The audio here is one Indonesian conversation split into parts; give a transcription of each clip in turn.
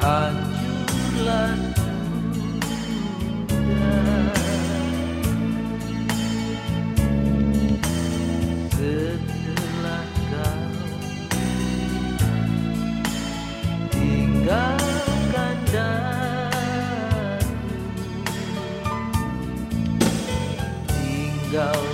hancurlah sudah setelah kau tinggalkan dan tinggal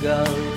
go.